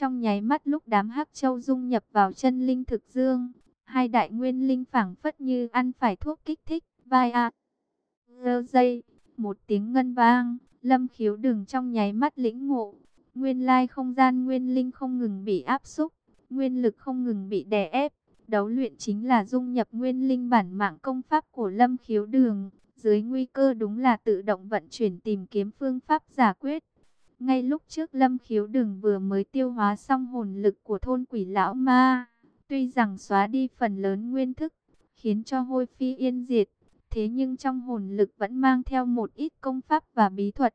Trong nháy mắt lúc đám hắc châu dung nhập vào chân linh thực dương, hai đại nguyên linh phảng phất như ăn phải thuốc kích thích, vai ạ. Rơ dây, một tiếng ngân vang, lâm khiếu đừng trong nháy mắt lĩnh ngộ. Nguyên lai không gian nguyên linh không ngừng bị áp xúc, nguyên lực không ngừng bị đè ép. Đấu luyện chính là dung nhập nguyên linh bản mạng công pháp của lâm khiếu đường. Dưới nguy cơ đúng là tự động vận chuyển tìm kiếm phương pháp giải quyết. Ngay lúc trước lâm khiếu đường vừa mới tiêu hóa xong hồn lực của thôn quỷ lão ma. Tuy rằng xóa đi phần lớn nguyên thức, khiến cho hôi phi yên diệt. Thế nhưng trong hồn lực vẫn mang theo một ít công pháp và bí thuật.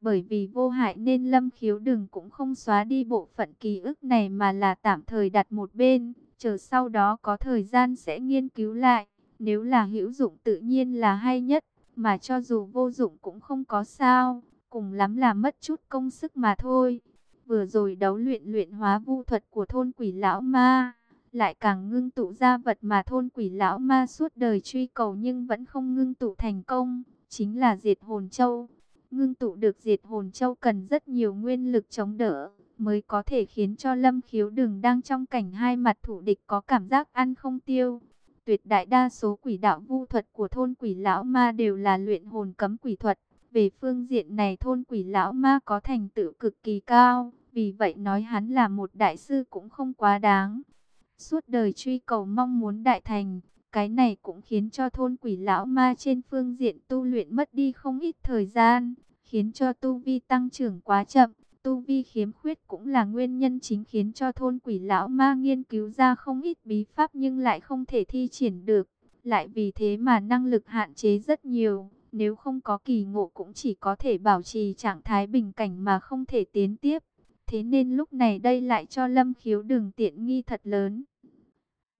Bởi vì vô hại nên lâm khiếu đường cũng không xóa đi bộ phận ký ức này mà là tạm thời đặt một bên. Chờ sau đó có thời gian sẽ nghiên cứu lại. Nếu là hữu dụng tự nhiên là hay nhất. Mà cho dù vô dụng cũng không có sao. Cùng lắm là mất chút công sức mà thôi. Vừa rồi đấu luyện luyện hóa vu thuật của thôn quỷ lão ma lại càng ngưng tụ ra vật mà thôn quỷ lão ma suốt đời truy cầu nhưng vẫn không ngưng tụ thành công, chính là diệt hồn châu. Ngưng tụ được diệt hồn châu cần rất nhiều nguyên lực chống đỡ, mới có thể khiến cho lâm khiếu đường đang trong cảnh hai mặt thủ địch có cảm giác ăn không tiêu. Tuyệt đại đa số quỷ đạo vu thuật của thôn quỷ lão ma đều là luyện hồn cấm quỷ thuật. Về phương diện này thôn quỷ lão ma có thành tựu cực kỳ cao, vì vậy nói hắn là một đại sư cũng không quá đáng. Suốt đời truy cầu mong muốn đại thành, cái này cũng khiến cho thôn quỷ lão ma trên phương diện tu luyện mất đi không ít thời gian, khiến cho tu vi tăng trưởng quá chậm. Tu vi khiếm khuyết cũng là nguyên nhân chính khiến cho thôn quỷ lão ma nghiên cứu ra không ít bí pháp nhưng lại không thể thi triển được. Lại vì thế mà năng lực hạn chế rất nhiều, nếu không có kỳ ngộ cũng chỉ có thể bảo trì trạng thái bình cảnh mà không thể tiến tiếp. Thế nên lúc này đây lại cho Lâm Khiếu đường tiện nghi thật lớn.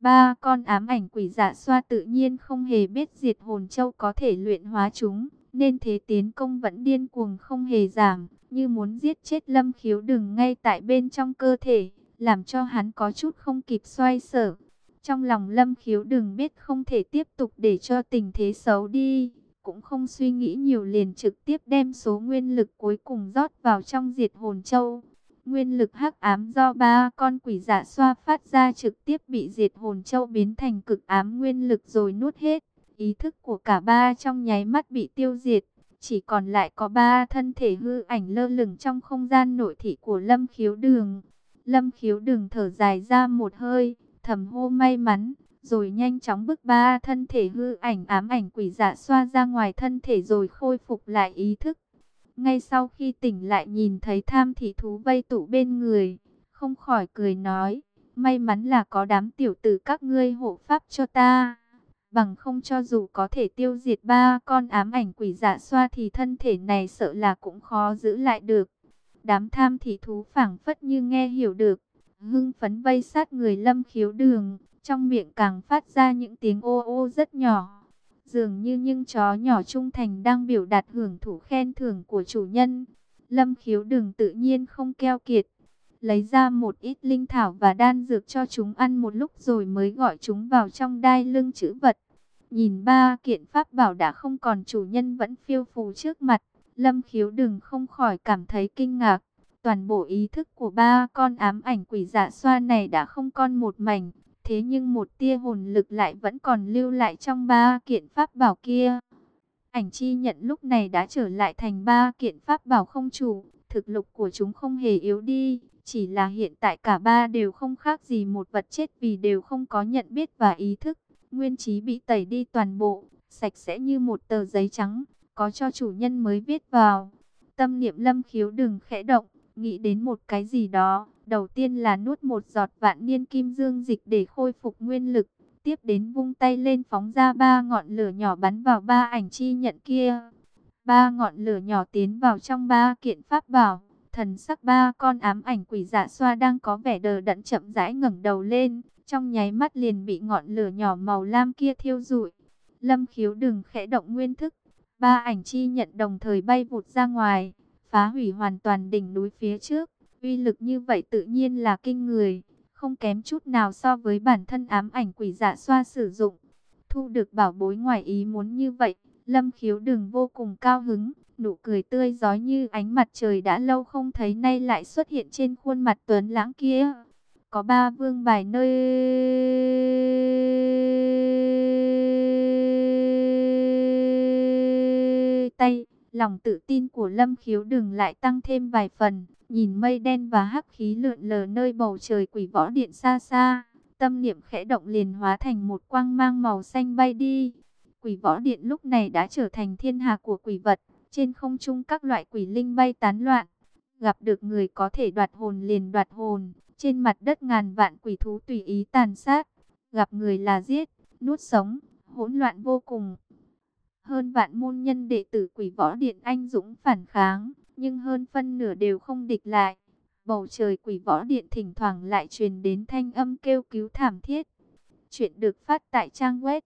Ba con ám ảnh quỷ dạ xoa tự nhiên không hề biết diệt hồn châu có thể luyện hóa chúng, nên thế tiến công vẫn điên cuồng không hề giảm, như muốn giết chết lâm khiếu đừng ngay tại bên trong cơ thể, làm cho hắn có chút không kịp xoay sở. Trong lòng lâm khiếu đừng biết không thể tiếp tục để cho tình thế xấu đi, cũng không suy nghĩ nhiều liền trực tiếp đem số nguyên lực cuối cùng rót vào trong diệt hồn châu. Nguyên lực hắc ám do ba con quỷ dạ xoa phát ra trực tiếp bị diệt hồn châu biến thành cực ám nguyên lực rồi nuốt hết. Ý thức của cả ba trong nháy mắt bị tiêu diệt. Chỉ còn lại có ba thân thể hư ảnh lơ lửng trong không gian nội thị của Lâm Khiếu Đường. Lâm Khiếu Đường thở dài ra một hơi, thầm hô may mắn, rồi nhanh chóng bước ba thân thể hư ảnh ám ảnh quỷ dạ xoa ra ngoài thân thể rồi khôi phục lại ý thức. Ngay sau khi tỉnh lại nhìn thấy tham thị thú vây tụ bên người, không khỏi cười nói, may mắn là có đám tiểu tử các ngươi hộ pháp cho ta. Bằng không cho dù có thể tiêu diệt ba con ám ảnh quỷ dạ xoa thì thân thể này sợ là cũng khó giữ lại được. Đám tham thị thú phảng phất như nghe hiểu được, hưng phấn vây sát người lâm khiếu đường, trong miệng càng phát ra những tiếng ô ô rất nhỏ. Dường như những chó nhỏ trung thành đang biểu đạt hưởng thụ khen thưởng của chủ nhân. Lâm khiếu đừng tự nhiên không keo kiệt. Lấy ra một ít linh thảo và đan dược cho chúng ăn một lúc rồi mới gọi chúng vào trong đai lưng chữ vật. Nhìn ba kiện pháp bảo đã không còn chủ nhân vẫn phiêu phù trước mặt. Lâm khiếu đừng không khỏi cảm thấy kinh ngạc. Toàn bộ ý thức của ba con ám ảnh quỷ dạ xoa này đã không còn một mảnh. Thế nhưng một tia hồn lực lại vẫn còn lưu lại trong ba kiện pháp bảo kia. Ảnh chi nhận lúc này đã trở lại thành ba kiện pháp bảo không chủ. Thực lực của chúng không hề yếu đi. Chỉ là hiện tại cả ba đều không khác gì một vật chết vì đều không có nhận biết và ý thức. Nguyên trí bị tẩy đi toàn bộ, sạch sẽ như một tờ giấy trắng, có cho chủ nhân mới viết vào. Tâm niệm lâm khiếu đừng khẽ động, nghĩ đến một cái gì đó, Đầu tiên là nuốt một giọt vạn niên kim dương dịch để khôi phục nguyên lực. Tiếp đến vung tay lên phóng ra ba ngọn lửa nhỏ bắn vào ba ảnh chi nhận kia. Ba ngọn lửa nhỏ tiến vào trong ba kiện pháp bảo. Thần sắc ba con ám ảnh quỷ dạ xoa đang có vẻ đờ đẫn chậm rãi ngẩng đầu lên. Trong nháy mắt liền bị ngọn lửa nhỏ màu lam kia thiêu rụi. Lâm khiếu đừng khẽ động nguyên thức. Ba ảnh chi nhận đồng thời bay vụt ra ngoài. Phá hủy hoàn toàn đỉnh núi phía trước. Uy lực như vậy tự nhiên là kinh người, không kém chút nào so với bản thân ám ảnh quỷ dạ xoa sử dụng. Thu được bảo bối ngoài ý muốn như vậy, Lâm Khiếu đừng vô cùng cao hứng, Nụ cười tươi giói như ánh mặt trời đã lâu không thấy nay lại xuất hiện trên khuôn mặt tuấn lãng kia. Có ba vương bài nơi tay. Lòng tự tin của Lâm Khiếu đừng lại tăng thêm vài phần. Nhìn mây đen và hắc khí lượn lờ nơi bầu trời quỷ võ điện xa xa. Tâm niệm khẽ động liền hóa thành một quang mang màu xanh bay đi. Quỷ võ điện lúc này đã trở thành thiên hạ của quỷ vật. Trên không trung các loại quỷ linh bay tán loạn. Gặp được người có thể đoạt hồn liền đoạt hồn. Trên mặt đất ngàn vạn quỷ thú tùy ý tàn sát. Gặp người là giết, nuốt sống, hỗn loạn vô cùng. Hơn vạn môn nhân đệ tử quỷ võ điện anh dũng phản kháng, nhưng hơn phân nửa đều không địch lại. Bầu trời quỷ võ điện thỉnh thoảng lại truyền đến thanh âm kêu cứu thảm thiết. Chuyện được phát tại trang web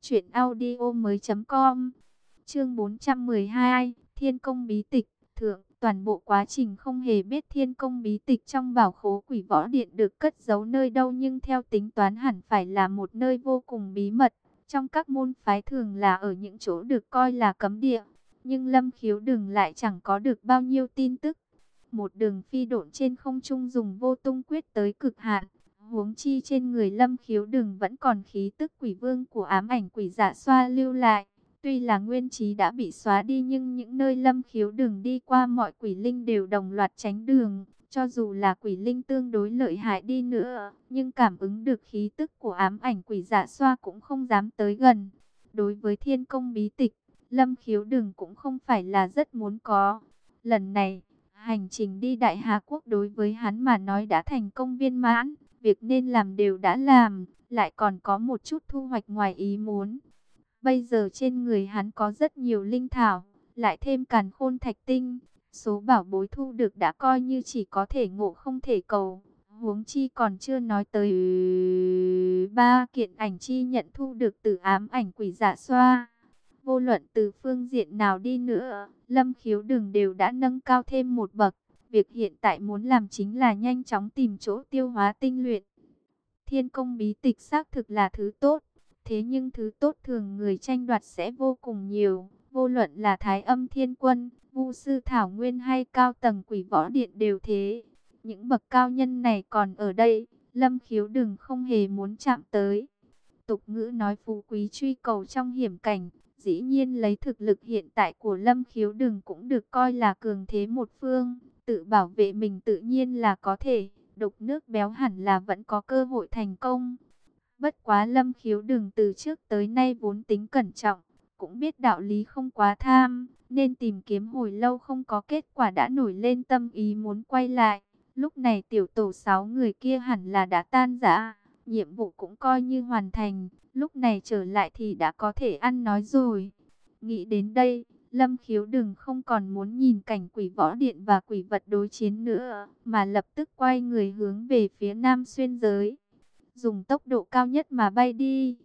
truyệnaudiomoi.com. Chương 412, Thiên công bí tịch, thượng, toàn bộ quá trình không hề biết thiên công bí tịch trong bảo khố quỷ võ điện được cất giấu nơi đâu nhưng theo tính toán hẳn phải là một nơi vô cùng bí mật. Trong các môn phái thường là ở những chỗ được coi là cấm địa, nhưng Lâm Khiếu đừng lại chẳng có được bao nhiêu tin tức. Một đường phi độn trên không trung dùng vô tung quyết tới cực hạn, huống chi trên người Lâm Khiếu đừng vẫn còn khí tức quỷ vương của ám ảnh quỷ giả xoa lưu lại. Tuy là nguyên trí đã bị xóa đi nhưng những nơi Lâm Khiếu đừng đi qua mọi quỷ linh đều đồng loạt tránh đường. Cho dù là quỷ linh tương đối lợi hại đi nữa, nhưng cảm ứng được khí tức của ám ảnh quỷ dạ xoa cũng không dám tới gần. Đối với thiên công bí tịch, Lâm Khiếu Đừng cũng không phải là rất muốn có. Lần này, hành trình đi Đại Hà Quốc đối với hắn mà nói đã thành công viên mãn, việc nên làm đều đã làm, lại còn có một chút thu hoạch ngoài ý muốn. Bây giờ trên người hắn có rất nhiều linh thảo, lại thêm càn khôn thạch tinh, Số bảo bối thu được đã coi như chỉ có thể ngộ không thể cầu. Huống chi còn chưa nói tới ba kiện ảnh chi nhận thu được từ ám ảnh quỷ giả xoa. Vô luận từ phương diện nào đi nữa, Lâm Khiếu đường đều đã nâng cao thêm một bậc. Việc hiện tại muốn làm chính là nhanh chóng tìm chỗ tiêu hóa tinh luyện. Thiên công bí tịch xác thực là thứ tốt, thế nhưng thứ tốt thường người tranh đoạt sẽ vô cùng nhiều. Vô luận là Thái âm thiên quân, Vu sư Thảo Nguyên hay cao tầng quỷ võ điện đều thế. Những bậc cao nhân này còn ở đây, Lâm Khiếu đừng không hề muốn chạm tới. Tục ngữ nói phú quý truy cầu trong hiểm cảnh, dĩ nhiên lấy thực lực hiện tại của Lâm Khiếu đừng cũng được coi là cường thế một phương, tự bảo vệ mình tự nhiên là có thể, đục nước béo hẳn là vẫn có cơ hội thành công. Bất quá Lâm Khiếu đừng từ trước tới nay vốn tính cẩn trọng, cũng biết đạo lý không quá tham, nên tìm kiếm hồi lâu không có kết quả đã nổi lên tâm ý muốn quay lại. Lúc này tiểu tổ sáu người kia hẳn là đã tan rã, nhiệm vụ cũng coi như hoàn thành, lúc này trở lại thì đã có thể ăn nói rồi. Nghĩ đến đây, Lâm Khiếu đừng không còn muốn nhìn cảnh quỷ võ điện và quỷ vật đối chiến nữa, mà lập tức quay người hướng về phía nam xuyên giới. Dùng tốc độ cao nhất mà bay đi.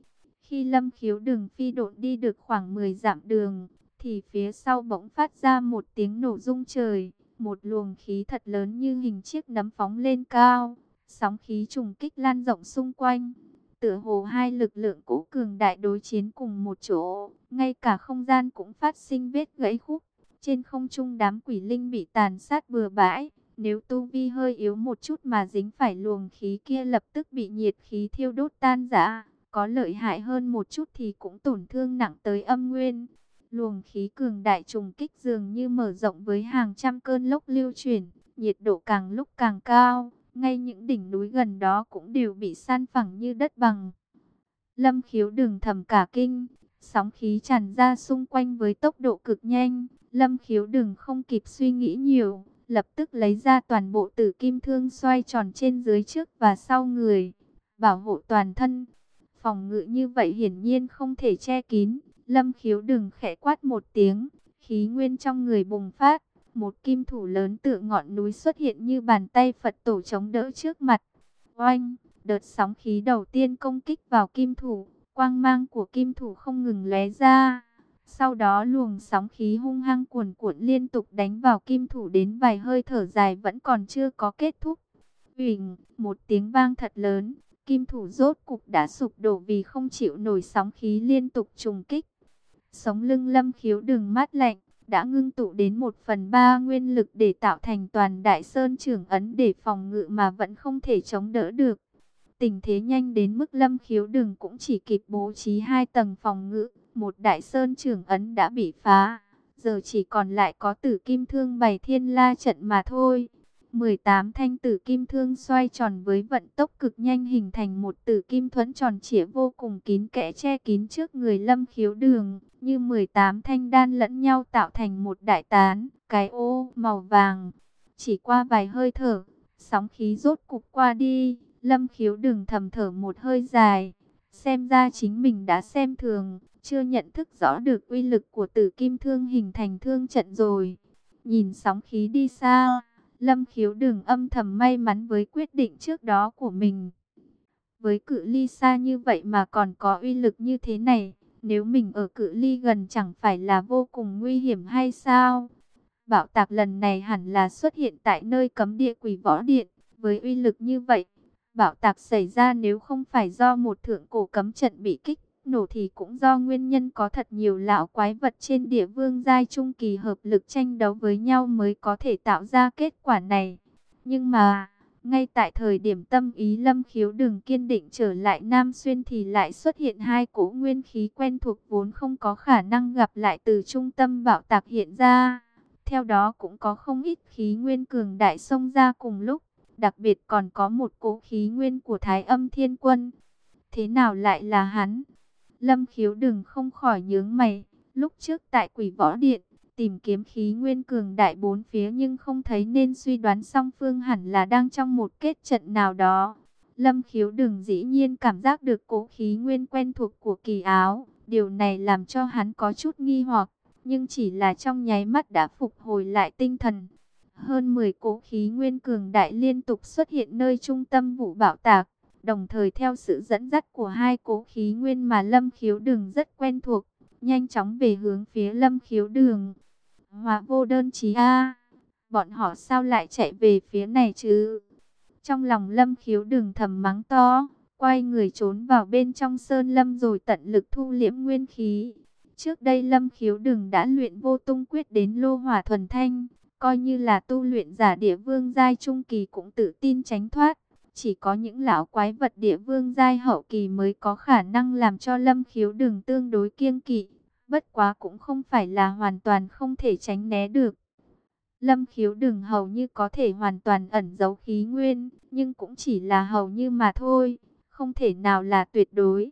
Khi Lâm Khiếu Đường phi độn đi được khoảng 10 dặm đường, thì phía sau bỗng phát ra một tiếng nổ rung trời, một luồng khí thật lớn như hình chiếc nấm phóng lên cao, sóng khí trùng kích lan rộng xung quanh. Tựa hồ hai lực lượng cũ cường đại đối chiến cùng một chỗ, ngay cả không gian cũng phát sinh vết gãy khúc. Trên không trung đám quỷ linh bị tàn sát bừa bãi, nếu tu vi hơi yếu một chút mà dính phải luồng khí kia lập tức bị nhiệt khí thiêu đốt tan rã, có lợi hại hơn một chút thì cũng tổn thương nặng tới âm nguyên. Luồng khí cường đại trùng kích dường như mở rộng với hàng trăm cơn lốc lưu chuyển, nhiệt độ càng lúc càng cao, ngay những đỉnh núi gần đó cũng đều bị san phẳng như đất bằng. Lâm khiếu đường thầm cả kinh, sóng khí tràn ra xung quanh với tốc độ cực nhanh, lâm khiếu đường không kịp suy nghĩ nhiều, lập tức lấy ra toàn bộ tử kim thương xoay tròn trên dưới trước và sau người, bảo hộ toàn thân. Phòng ngự như vậy hiển nhiên không thể che kín, Lâm khiếu đừng khẽ quát một tiếng, khí nguyên trong người bùng phát, một kim thủ lớn tựa ngọn núi xuất hiện như bàn tay Phật tổ chống đỡ trước mặt. Oanh, đợt sóng khí đầu tiên công kích vào kim thủ, quang mang của kim thủ không ngừng lóe ra. Sau đó luồng sóng khí hung hăng cuồn cuộn liên tục đánh vào kim thủ đến vài hơi thở dài vẫn còn chưa có kết thúc. Huỳnh, một tiếng vang thật lớn, kim thủ rốt cục đã sụp đổ vì không chịu nổi sóng khí liên tục trùng kích. Sống lưng lâm khiếu đường mát lạnh, đã ngưng tụ đến một phần ba nguyên lực để tạo thành toàn đại sơn trưởng ấn để phòng ngự mà vẫn không thể chống đỡ được. Tình thế nhanh đến mức lâm khiếu đường cũng chỉ kịp bố trí hai tầng phòng ngự, một đại sơn trưởng ấn đã bị phá, giờ chỉ còn lại có tử kim thương bày thiên la trận mà thôi. 18 thanh tử kim thương xoay tròn với vận tốc cực nhanh hình thành một tử kim thuẫn tròn trịa vô cùng kín kẽ che kín trước người lâm khiếu đường, như 18 thanh đan lẫn nhau tạo thành một đại tán, cái ô màu vàng. Chỉ qua vài hơi thở, sóng khí rốt cục qua đi, lâm khiếu đường thầm thở một hơi dài. Xem ra chính mình đã xem thường, chưa nhận thức rõ được uy lực của tử kim thương hình thành thương trận rồi. Nhìn sóng khí đi xa Lâm khiếu đừng âm thầm may mắn với quyết định trước đó của mình. Với cự ly xa như vậy mà còn có uy lực như thế này, nếu mình ở cự ly gần chẳng phải là vô cùng nguy hiểm hay sao? Bảo tạc lần này hẳn là xuất hiện tại nơi cấm địa quỷ võ điện, với uy lực như vậy. Bảo tạc xảy ra nếu không phải do một thượng cổ cấm trận bị kích nổ thì cũng do nguyên nhân có thật nhiều lão quái vật trên địa vương giai trung kỳ hợp lực tranh đấu với nhau mới có thể tạo ra kết quả này. Nhưng mà, ngay tại thời điểm tâm ý lâm khiếu đường kiên định trở lại Nam Xuyên thì lại xuất hiện hai cỗ nguyên khí quen thuộc vốn không có khả năng gặp lại từ trung tâm bạo tạc hiện ra. Theo đó cũng có không ít khí nguyên cường đại xông ra cùng lúc, đặc biệt còn có một cỗ khí nguyên của Thái âm thiên quân. Thế nào lại là hắn? Lâm khiếu đừng không khỏi nhướng mày. Lúc trước tại quỷ võ điện, tìm kiếm khí nguyên cường đại bốn phía nhưng không thấy nên suy đoán song phương hẳn là đang trong một kết trận nào đó. Lâm khiếu đừng dĩ nhiên cảm giác được cố khí nguyên quen thuộc của kỳ áo. Điều này làm cho hắn có chút nghi hoặc, nhưng chỉ là trong nháy mắt đã phục hồi lại tinh thần. Hơn 10 cố khí nguyên cường đại liên tục xuất hiện nơi trung tâm vụ bạo tạc đồng thời theo sự dẫn dắt của hai cố khí nguyên mà Lâm Khiếu Đường rất quen thuộc, nhanh chóng về hướng phía Lâm Khiếu Đường. hòa vô đơn chí A, bọn họ sao lại chạy về phía này chứ? Trong lòng Lâm Khiếu Đường thầm mắng to, quay người trốn vào bên trong sơn lâm rồi tận lực thu liễm nguyên khí. Trước đây Lâm Khiếu Đường đã luyện vô tung quyết đến lô hỏa thuần thanh, coi như là tu luyện giả địa vương giai trung kỳ cũng tự tin tránh thoát. Chỉ có những lão quái vật địa vương giai hậu kỳ mới có khả năng làm cho lâm khiếu đường tương đối kiêng kỵ. Bất quá cũng không phải là hoàn toàn không thể tránh né được. Lâm khiếu đường hầu như có thể hoàn toàn ẩn giấu khí nguyên, nhưng cũng chỉ là hầu như mà thôi, không thể nào là tuyệt đối.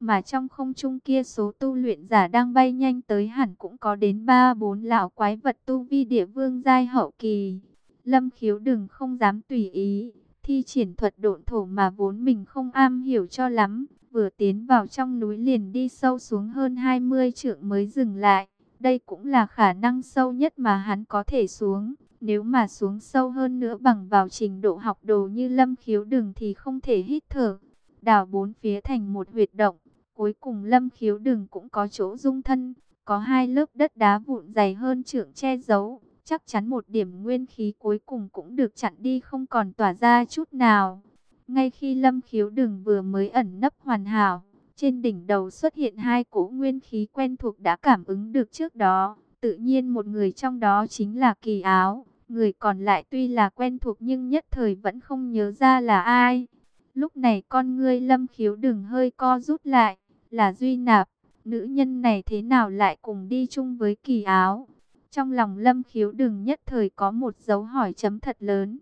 Mà trong không trung kia số tu luyện giả đang bay nhanh tới hẳn cũng có đến 3-4 lão quái vật tu vi địa vương giai hậu kỳ. Lâm khiếu đừng không dám tùy ý, thi triển thuật độn thổ mà vốn mình không am hiểu cho lắm, vừa tiến vào trong núi liền đi sâu xuống hơn 20 trượng mới dừng lại. Đây cũng là khả năng sâu nhất mà hắn có thể xuống. Nếu mà xuống sâu hơn nữa bằng vào trình độ học đồ như lâm khiếu Đường thì không thể hít thở. Đào bốn phía thành một huyệt động. Cuối cùng lâm khiếu Đường cũng có chỗ dung thân. Có hai lớp đất đá vụn dày hơn trượng che giấu chắc chắn một điểm nguyên khí cuối cùng cũng được chặn đi không còn tỏa ra chút nào. Ngay khi lâm khiếu đường vừa mới ẩn nấp hoàn hảo, trên đỉnh đầu xuất hiện hai cỗ nguyên khí quen thuộc đã cảm ứng được trước đó. Tự nhiên một người trong đó chính là kỳ áo, người còn lại tuy là quen thuộc nhưng nhất thời vẫn không nhớ ra là ai. Lúc này con ngươi lâm khiếu đừng hơi co rút lại, là Duy Nạp, nữ nhân này thế nào lại cùng đi chung với kỳ áo. Trong lòng lâm khiếu đừng nhất thời có một dấu hỏi chấm thật lớn.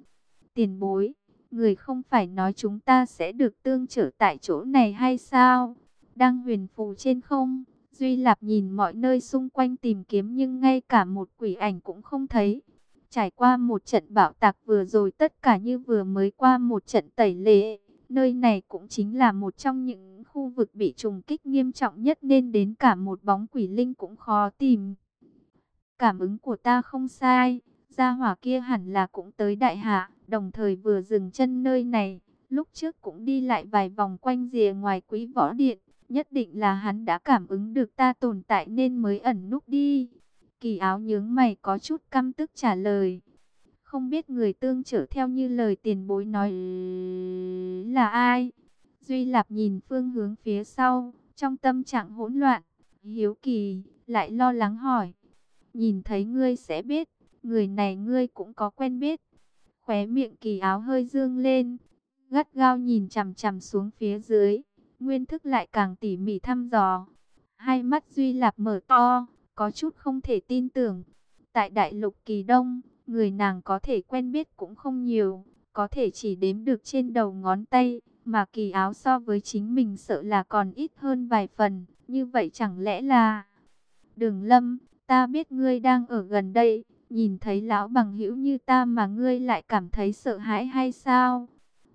Tiền bối, người không phải nói chúng ta sẽ được tương trở tại chỗ này hay sao? Đang huyền phù trên không, Duy Lạp nhìn mọi nơi xung quanh tìm kiếm nhưng ngay cả một quỷ ảnh cũng không thấy. Trải qua một trận bạo tạc vừa rồi tất cả như vừa mới qua một trận tẩy lệ. Nơi này cũng chính là một trong những khu vực bị trùng kích nghiêm trọng nhất nên đến cả một bóng quỷ linh cũng khó tìm. Cảm ứng của ta không sai, gia hỏa kia hẳn là cũng tới đại hạ, đồng thời vừa dừng chân nơi này, lúc trước cũng đi lại vài vòng quanh rìa ngoài quý võ điện, nhất định là hắn đã cảm ứng được ta tồn tại nên mới ẩn núp đi. Kỳ áo nhướng mày có chút căm tức trả lời. Không biết người tương trở theo như lời tiền bối nói là ai? Duy Lạp nhìn phương hướng phía sau, trong tâm trạng hỗn loạn, hiếu kỳ, lại lo lắng hỏi nhìn thấy ngươi sẽ biết, người này ngươi cũng có quen biết. Khóe miệng kỳ áo hơi dương lên, gắt gao nhìn chằm chằm xuống phía dưới, nguyên thức lại càng tỉ mỉ thăm dò. Hai mắt Duy Lạp mở to, có chút không thể tin tưởng. Tại đại lục kỳ đông, người nàng có thể quen biết cũng không nhiều, có thể chỉ đếm được trên đầu ngón tay, mà kỳ áo so với chính mình sợ là còn ít hơn vài phần, như vậy chẳng lẽ là... Đường lâm, ta biết ngươi đang ở gần đây, nhìn thấy lão bằng hữu như ta mà ngươi lại cảm thấy sợ hãi hay sao?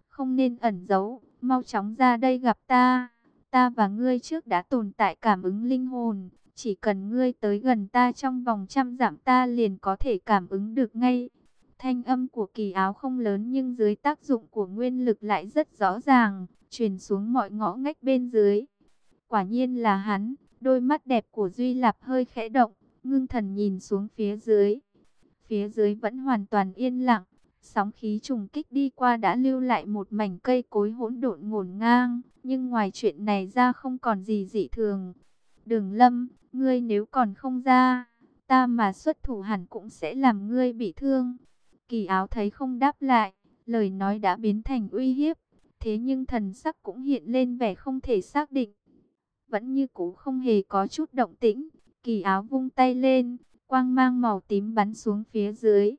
Không nên ẩn giấu, mau chóng ra đây gặp ta. Ta và ngươi trước đã tồn tại cảm ứng linh hồn, chỉ cần ngươi tới gần ta trong vòng trăm dặm ta liền có thể cảm ứng được ngay. Thanh âm của kỳ áo không lớn nhưng dưới tác dụng của nguyên lực lại rất rõ ràng, truyền xuống mọi ngõ ngách bên dưới. Quả nhiên là hắn, đôi mắt đẹp của Duy Lạp hơi khẽ động, ngưng thần nhìn xuống phía dưới. Phía dưới vẫn hoàn toàn yên lặng, sóng khí trùng kích đi qua đã lưu lại một mảnh cây cối hỗn độn ngổn ngang, nhưng ngoài chuyện này ra không còn gì dị thường. Đường lâm, ngươi nếu còn không ra, ta mà xuất thủ hẳn cũng sẽ làm ngươi bị thương. Kỳ áo thấy không đáp lại, lời nói đã biến thành uy hiếp, thế nhưng thần sắc cũng hiện lên vẻ không thể xác định. Vẫn như cũ không hề có chút động tĩnh, kỳ áo vung tay lên, quang mang màu tím bắn xuống phía dưới.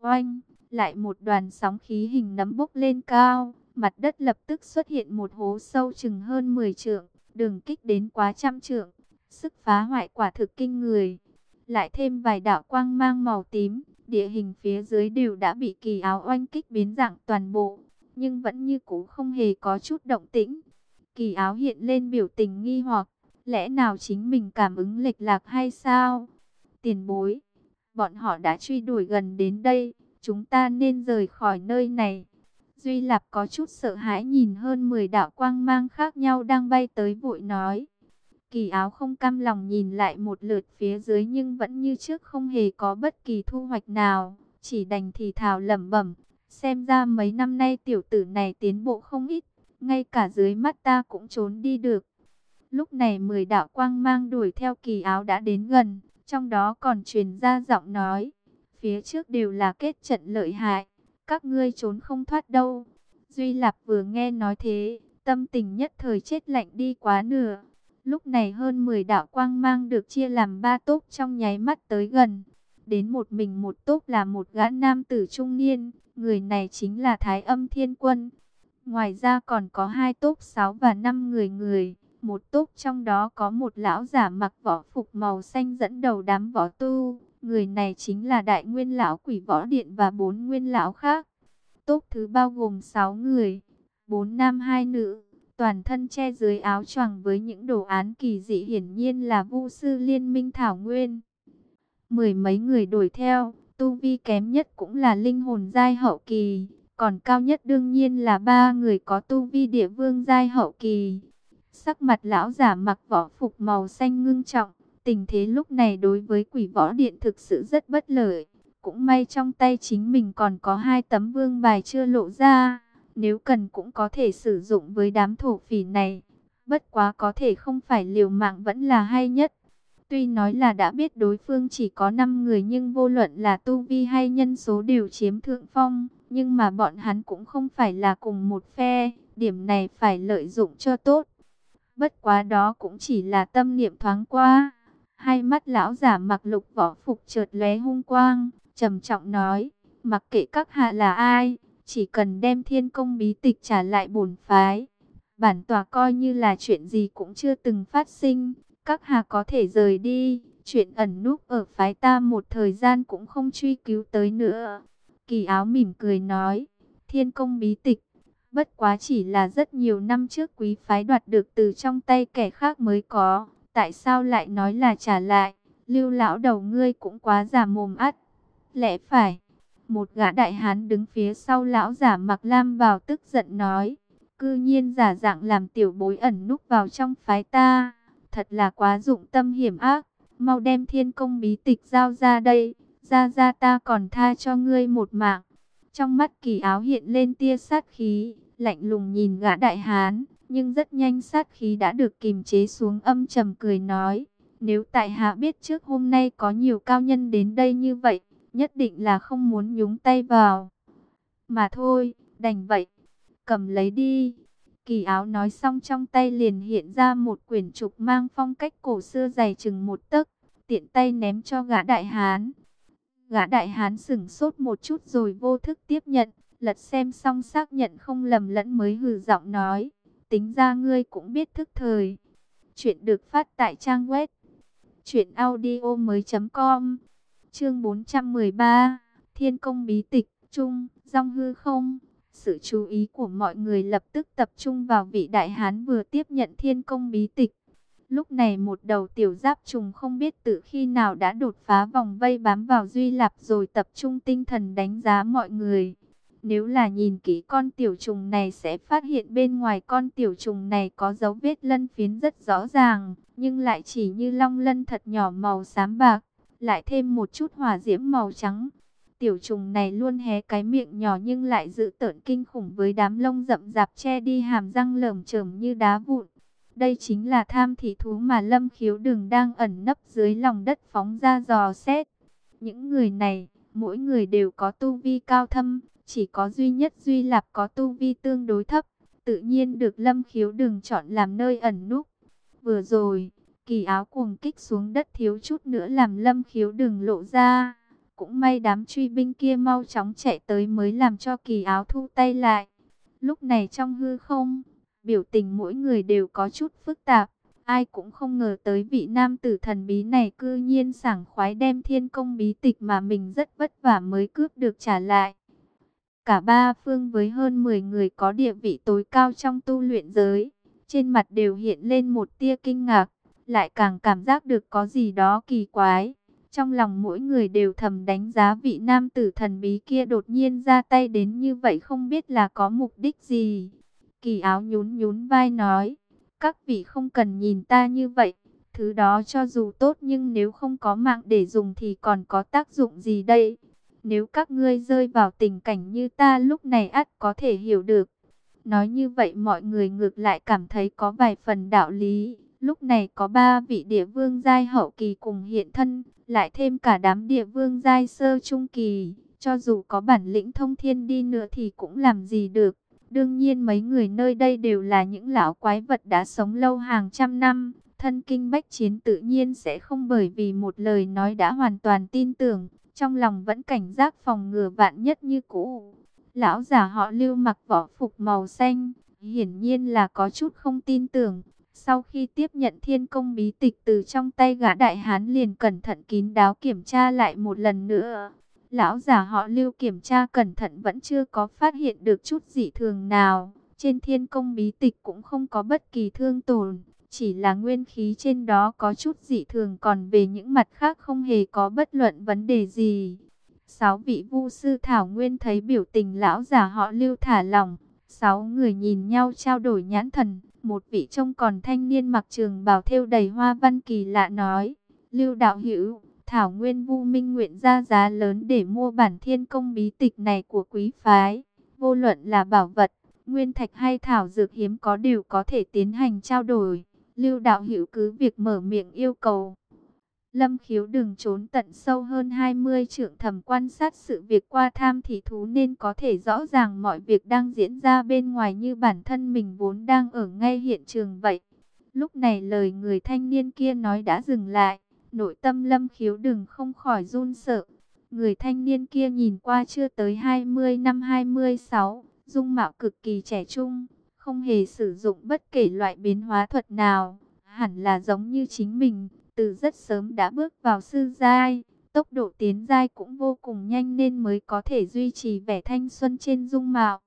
Oanh, lại một đoàn sóng khí hình nấm bốc lên cao, mặt đất lập tức xuất hiện một hố sâu chừng hơn 10 trượng, đường kích đến quá trăm trượng, sức phá hoại quả thực kinh người. Lại thêm vài đạo quang mang màu tím, địa hình phía dưới đều đã bị kỳ áo oanh kích biến dạng toàn bộ, nhưng vẫn như cũ không hề có chút động tĩnh. Kỳ áo hiện lên biểu tình nghi hoặc, lẽ nào chính mình cảm ứng lệch lạc hay sao? Tiền bối, bọn họ đã truy đuổi gần đến đây, chúng ta nên rời khỏi nơi này. Duy Lạp có chút sợ hãi nhìn hơn 10 đạo quang mang khác nhau đang bay tới vội nói. Kỳ áo không cam lòng nhìn lại một lượt phía dưới nhưng vẫn như trước không hề có bất kỳ thu hoạch nào. Chỉ đành thì thào lẩm bẩm, xem ra mấy năm nay tiểu tử này tiến bộ không ít, ngay cả dưới mắt ta cũng trốn đi được. Lúc này mười đạo quang mang đuổi theo kỳ áo đã đến gần, trong đó còn truyền ra giọng nói, phía trước đều là kết trận lợi hại, các ngươi trốn không thoát đâu. Duy Lạp vừa nghe nói thế, tâm tình nhất thời chết lạnh đi quá nửa. Lúc này hơn 10 đạo quang mang được chia làm ba tốp trong nháy mắt tới gần. Đến một mình một tốp là một gã nam tử trung niên, người này chính là Thái âm Thiên Quân. Ngoài ra còn có hai tốp 6 và 5 người người. Một tốp trong đó có một lão giả mặc võ phục màu xanh dẫn đầu đám võ tu. Người này chính là đại nguyên lão quỷ võ điện và bốn nguyên lão khác. Tốp thứ bao gồm 6 người, bốn nam hai nữ toàn thân che dưới áo choàng với những đồ án kỳ dị hiển nhiên là vu sư liên minh Thảo Nguyên. Mười mấy người đuổi theo, tu vi kém nhất cũng là linh hồn giai hậu kỳ, còn cao nhất đương nhiên là ba người có tu vi địa vương giai hậu kỳ. Sắc mặt lão giả mặc võ phục màu xanh ngưng trọng, tình thế lúc này đối với quỷ võ điện thực sự rất bất lợi. Cũng may trong tay chính mình còn có hai tấm vương bài chưa lộ ra. Nếu cần cũng có thể sử dụng với đám thổ phỉ này. Bất quá có thể không phải liều mạng vẫn là hay nhất. Tuy nói là đã biết đối phương chỉ có 5 người nhưng vô luận là tu vi hay nhân số đều chiếm thượng phong. Nhưng mà bọn hắn cũng không phải là cùng một phe. Điểm này phải lợi dụng cho tốt. Bất quá đó cũng chỉ là tâm niệm thoáng qua. Hai mắt lão giả mặc lục võ phục chợt lóe hung quang, trầm trọng nói, mặc kệ các hạ là ai, chỉ cần đem thiên công bí tịch trả lại bổn phái. Bản tòa coi như là chuyện gì cũng chưa từng phát sinh. Các hạ có thể rời đi. Chuyện ẩn núp ở phái ta một thời gian cũng không truy cứu tới nữa. Kỳ áo mỉm cười nói. Thiên công bí tịch. Bất quá chỉ là rất nhiều năm trước quý phái đoạt được từ trong tay kẻ khác mới có. Tại sao lại nói là trả lại? Lưu lão đầu ngươi cũng quá giả mồm ắt. Lẽ phải. Một gã đại hán đứng phía sau lão giả mặc lam vào tức giận nói. Cư nhiên giả dạng làm tiểu bối ẩn núp vào trong phái ta. Thật là quá dụng tâm hiểm ác. Mau đem thiên công bí tịch giao ra đây. Ra ra ta còn tha cho ngươi một mạng. Trong mắt kỳ áo hiện lên tia sát khí. Lạnh lùng nhìn gã đại hán. Nhưng rất nhanh sát khí đã được kìm chế xuống âm trầm cười nói. Nếu tại hạ biết trước hôm nay có nhiều cao nhân đến đây như vậy, nhất định là không muốn nhúng tay vào. Mà thôi, đành vậy, cầm lấy đi. Kỳ áo nói xong trong tay liền hiện ra một quyển trục mang phong cách cổ xưa dày chừng một tấc, tiện tay ném cho gã đại hán. Gã đại hán sửng sốt một chút rồi vô thức tiếp nhận, lật xem xong xác nhận không lầm lẫn mới hừ giọng nói, tính ra ngươi cũng biết thức thời. Chuyện được phát tại trang web truyệnaudiomoi.com. Chương 413, Thiên công bí tịch, trung, dòng hư không. Sự chú ý của mọi người lập tức tập trung vào vị đại hán vừa tiếp nhận thiên công bí tịch. Lúc này một đầu tiểu giáp trùng không biết từ khi nào đã đột phá vòng vây bám vào Duy Lạp rồi tập trung tinh thần đánh giá mọi người. Nếu là nhìn kỹ con tiểu trùng này sẽ phát hiện bên ngoài con tiểu trùng này có dấu vết lân phiến rất rõ ràng, nhưng lại chỉ như long lân thật nhỏ màu xám bạc, lại thêm một chút hỏa diễm màu trắng. Tiểu trùng này luôn hé cái miệng nhỏ nhưng lại giữ tợn kinh khủng với đám lông rậm rạp che đi hàm răng lởm chởm như đá vụn. Đây chính là tham thị thú mà Lâm Khiếu đường đang ẩn nấp dưới lòng đất phóng ra dò xét. Những người này, mỗi người đều có tu vi cao thâm, chỉ có duy nhất Duy Lạp có tu vi tương đối thấp, tự nhiên được Lâm Khiếu đường chọn làm nơi ẩn núp. Vừa rồi, kỳ áo cuồng kích xuống đất thiếu chút nữa làm Lâm Khiếu đường lộ ra. Cũng may đám truy binh kia mau chóng chạy tới mới làm cho kỳ áo thu tay lại. Lúc này trong hư không, biểu tình mỗi người đều có chút phức tạp. Ai cũng không ngờ tới vị nam tử thần bí này cư nhiên sảng khoái đem thiên công bí tịch mà mình rất vất vả mới cướp được trả lại. Cả ba phương với hơn 10 người có địa vị tối cao trong tu luyện giới. Trên mặt đều hiện lên một tia kinh ngạc, lại càng cảm giác được có gì đó kỳ quái. Trong lòng mỗi người đều thầm đánh giá vị nam tử thần bí kia đột nhiên ra tay đến như vậy không biết là có mục đích gì. Kỳ áo nhún nhún vai nói, các vị không cần nhìn ta như vậy, thứ đó cho dù tốt nhưng nếu không có mạng để dùng thì còn có tác dụng gì đây? Nếu các ngươi rơi vào tình cảnh như ta lúc này ắt có thể hiểu được. Nói như vậy mọi người ngược lại cảm thấy có vài phần đạo lý. Lúc này có ba vị địa vương giai hậu kỳ cùng hiện thân, lại thêm cả đám địa vương giai sơ trung kỳ. Cho dù có bản lĩnh thông thiên đi nữa thì cũng làm gì được. Đương nhiên mấy người nơi đây đều là những lão quái vật đã sống lâu hàng trăm năm. Thân kinh bách chiến tự nhiên sẽ không bởi vì một lời nói đã hoàn toàn tin tưởng. Trong lòng vẫn cảnh giác phòng ngừa vạn nhất như cũ. Lão giả họ lưu mặc vỏ phục màu xanh. Hiển nhiên là có chút không tin tưởng. Sau khi tiếp nhận thiên công bí tịch từ trong tay gã đại hán liền cẩn thận kín đáo kiểm tra lại một lần nữa. Lão giả họ lưu kiểm tra cẩn thận vẫn chưa có phát hiện được chút dị thường nào. Trên thiên công bí tịch cũng không có bất kỳ thương tổn. Chỉ là nguyên khí trên đó có chút dị thường còn về những mặt khác không hề có bất luận vấn đề gì. Sáu vị vu sư Thảo Nguyên thấy biểu tình lão giả họ lưu thả lỏng. Sáu người nhìn nhau trao đổi nhãn thần. Một vị trông còn thanh niên mặc trường bào thêu đầy hoa văn kỳ lạ nói. Lưu đạo hữu Thảo Nguyên Vu Minh nguyện ra giá lớn để mua bản thiên công bí tịch này của quý phái. Vô luận là bảo vật, nguyên thạch hay thảo dược hiếm có đều có thể tiến hành trao đổi. Lưu đạo hữu cứ việc mở miệng yêu cầu. Lâm khiếu đừng trốn tận sâu hơn 20 trưởng thầm quan sát sự việc qua tham thị thú nên có thể rõ ràng mọi việc đang diễn ra bên ngoài như bản thân mình vốn đang ở ngay hiện trường vậy. Lúc này lời người thanh niên kia nói đã dừng lại. Nội tâm lâm khiếu đừng không khỏi run sợ. Người thanh niên kia nhìn qua chưa tới 20 năm 26, dung mạo cực kỳ trẻ trung, không hề sử dụng bất kể loại biến hóa thuật nào. Hẳn là giống như chính mình, từ rất sớm đã bước vào sư giai. Tốc độ tiến giai cũng vô cùng nhanh nên mới có thể duy trì vẻ thanh xuân trên dung mạo.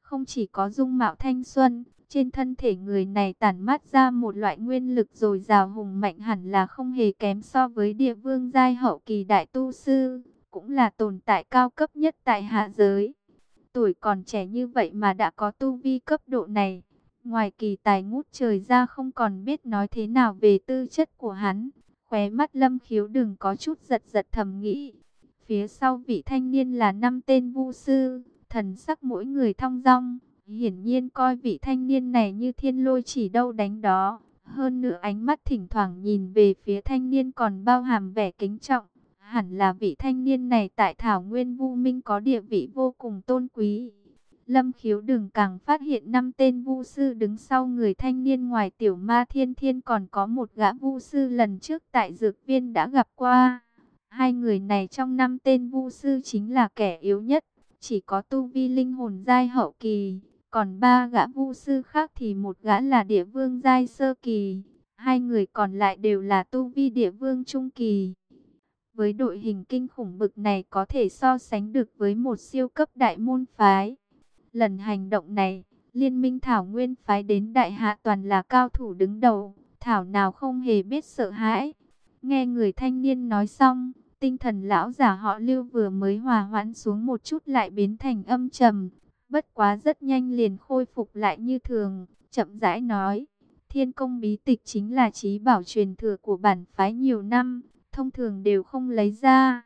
Không chỉ có dung mạo thanh xuân, trên thân thể người này tản mát ra một loại nguyên lực dồi dào hùng mạnh hẳn là không hề kém so với địa vương giai hậu kỳ đại tu sư, cũng là tồn tại cao cấp nhất tại hạ giới. Tuổi còn trẻ như vậy mà đã có tu vi cấp độ này, ngoài kỳ tài ngút trời ra không còn biết nói thế nào về tư chất của hắn. Khóe mắt lâm khiếu đừng có chút giật giật thầm nghĩ. Phía sau vị thanh niên là năm tên vu sư, thần sắc mỗi người thong dong Hiển nhiên coi vị thanh niên này như thiên lôi chỉ đâu đánh đó. Hơn nữa ánh mắt thỉnh thoảng nhìn về phía thanh niên còn bao hàm vẻ kính trọng. Hẳn là vị thanh niên này tại Thảo Nguyên Vu Minh có địa vị vô cùng tôn quý. Lâm khiếu đừng càng phát hiện năm tên vu sư đứng sau người thanh niên ngoài tiểu ma thiên thiên còn có một gã vu sư lần trước tại dược viên đã gặp qua. Hai người này trong năm tên vu sư chính là kẻ yếu nhất, chỉ có tu vi linh hồn giai hậu kỳ, còn ba gã vu sư khác thì một gã là địa vương giai sơ kỳ, hai người còn lại đều là tu vi địa vương trung kỳ. Với đội hình kinh khủng bực này có thể so sánh được với một siêu cấp đại môn phái. Lần hành động này, Liên minh Thảo Nguyên phái đến đại hạ toàn là cao thủ đứng đầu, Thảo nào không hề biết sợ hãi. Nghe người thanh niên nói xong, tinh thần lão giả họ lưu vừa mới hòa hoãn xuống một chút lại biến thành âm trầm. Bất quá rất nhanh liền khôi phục lại như thường, chậm rãi nói. Thiên công bí tịch chính là trí bảo truyền thừa của bản phái nhiều năm, thông thường đều không lấy ra.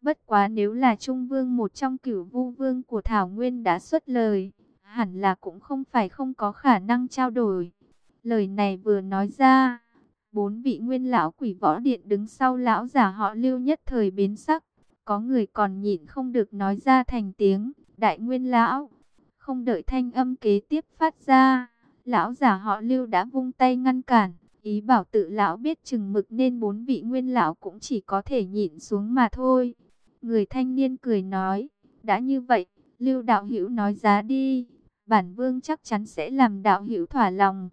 Bất quá nếu là Trung Vương một trong cửu vu vương của Thảo Nguyên đã xuất lời, hẳn là cũng không phải không có khả năng trao đổi. Lời này vừa nói ra, bốn vị nguyên lão quỷ võ điện đứng sau lão giả họ lưu nhất thời biến sắc. Có người còn nhịn không được nói ra thành tiếng, đại nguyên lão. Không đợi thanh âm kế tiếp phát ra, lão giả họ lưu đã vung tay ngăn cản. Ý bảo tự lão biết chừng mực nên bốn vị nguyên lão cũng chỉ có thể nhịn xuống mà thôi. Người thanh niên cười nói, đã như vậy, lưu đạo hữu nói giá đi, bản vương chắc chắn sẽ làm đạo hữu thỏa lòng.